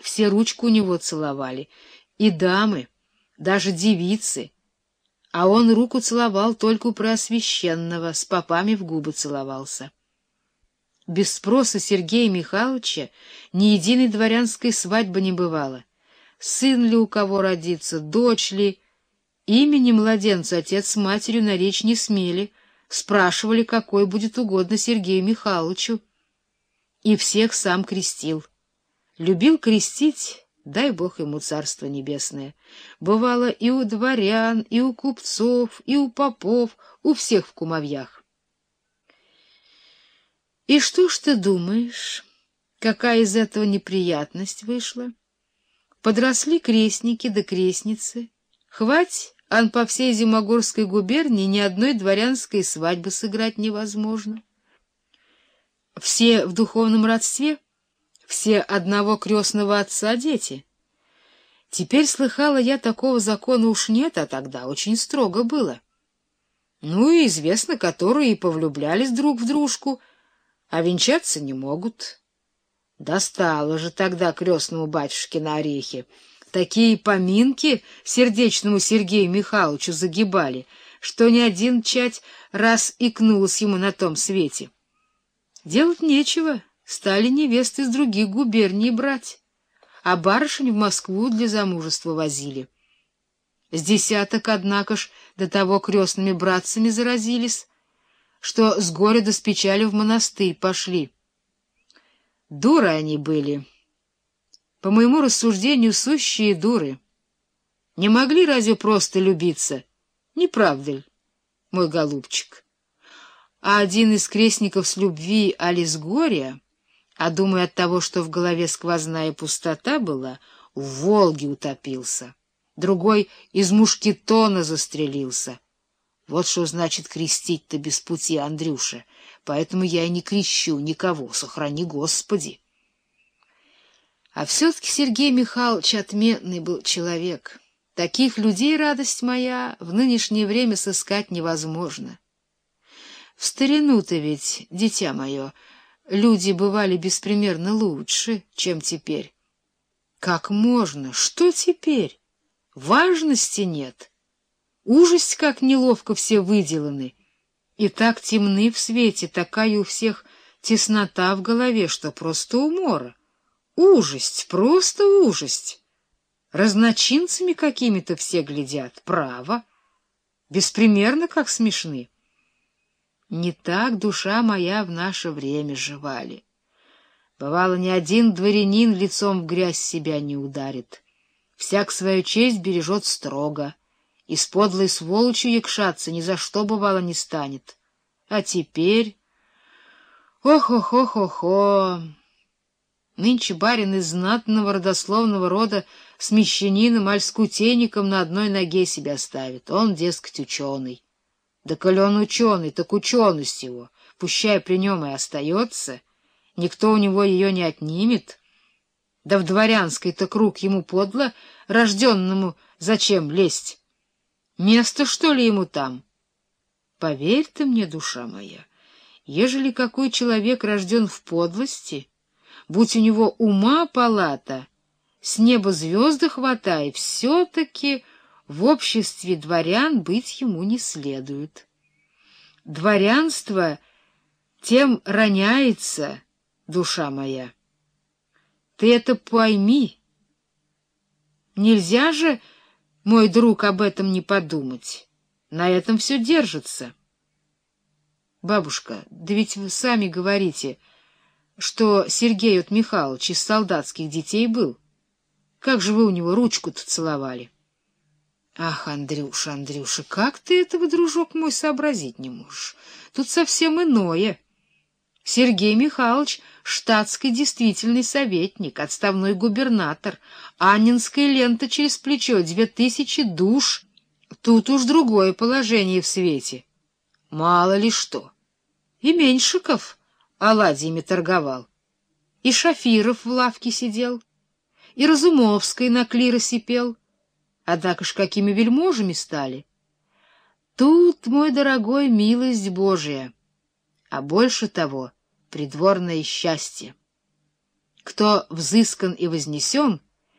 Все ручку у него целовали, и дамы, даже девицы, а он руку целовал только у Преосвященного, с попами в губы целовался. Без спроса Сергея Михайловича ни единой дворянской свадьбы не бывало. Сын ли у кого родится, дочь ли... Имени младенца отец с матерью наречь не смели, спрашивали, какой будет угодно Сергею Михайловичу. И всех сам крестил. Любил крестить, дай бог ему царство небесное. Бывало и у дворян, и у купцов, и у попов, у всех в кумовьях. И что ж ты думаешь, какая из этого неприятность вышла? Подросли крестники да крестницы. Хвать, ан по всей Зимогорской губернии ни одной дворянской свадьбы сыграть невозможно. Все в духовном родстве, все одного крестного отца дети. Теперь слыхала я, такого закона уж нет, а тогда очень строго было. Ну и известно, которые и повлюблялись друг в дружку, а венчаться не могут. Достало же тогда крестному батюшке на орехи. Такие поминки сердечному Сергею Михайловичу загибали, что ни один чать раз икнулась ему на том свете. Делать нечего, стали невесты из других губерний брать, а барышень в Москву для замужества возили. С десяток, однако ж, до того крестными братцами заразились, что с горя до с печали в монастырь пошли. Дуры они были. По моему рассуждению, сущие дуры. Не могли разве просто любиться? Не правда ли, мой голубчик? А один из крестников с любви, али с горя, а думаю от того, что в голове сквозная пустота была, в Волге утопился. Другой из мушкетона застрелился. Вот что значит крестить-то без пути, Андрюша. Поэтому я и не крещу никого, сохрани Господи. А все-таки Сергей Михайлович отменный был человек. Таких людей, радость моя, в нынешнее время сыскать невозможно. В старину-то ведь, дитя мое, люди бывали беспримерно лучше, чем теперь. Как можно? Что теперь? Важности нет. Ужас, как неловко все выделаны, и так темны в свете, такая у всех теснота в голове, что просто умора. Ужасть, просто ужасть. Разночинцами какими-то все глядят, право. Беспримерно, как смешны. Не так душа моя в наше время жевали. Бывало, ни один дворянин лицом в грязь себя не ударит. Всяк свою честь бережет строго — и с подлой сволочью якшаться ни за что, бывало, не станет. А теперь... Ох-ох-ох-охо! Нынче барин из знатного родословного рода с мещанином аль скутейником на одной ноге себя ставит. Он, дескать, ученый. Да коль он ученый, так ученость его, пущай при нем и остается, никто у него ее не отнимет. Да в дворянской-то круг ему подло, рожденному зачем лезть? Место, что ли, ему там? Поверь ты мне, душа моя, ежели какой человек рожден в подлости, будь у него ума палата, с неба звезды хватай, все-таки в обществе дворян быть ему не следует. Дворянство тем роняется, душа моя. Ты это пойми. Нельзя же мой друг, об этом не подумать. На этом все держится. Бабушка, да ведь вы сами говорите, что Сергей от Михайлович из солдатских детей был. Как же вы у него ручку-то целовали? Ах, Андрюша, Андрюша, как ты этого, дружок мой, сообразить не можешь? Тут совсем иное. Сергей Михайлович — штатский действительный советник, отставной губернатор, Аннинская лента через плечо, две тысячи душ. Тут уж другое положение в свете. Мало ли что. И Меньшиков оладьями торговал, и Шафиров в лавке сидел, и Разумовский на клиросе пел. Однако ж какими вельможами стали. Тут, мой дорогой, милость Божия, а больше того — придворное счастье. Кто взыскан и вознесен,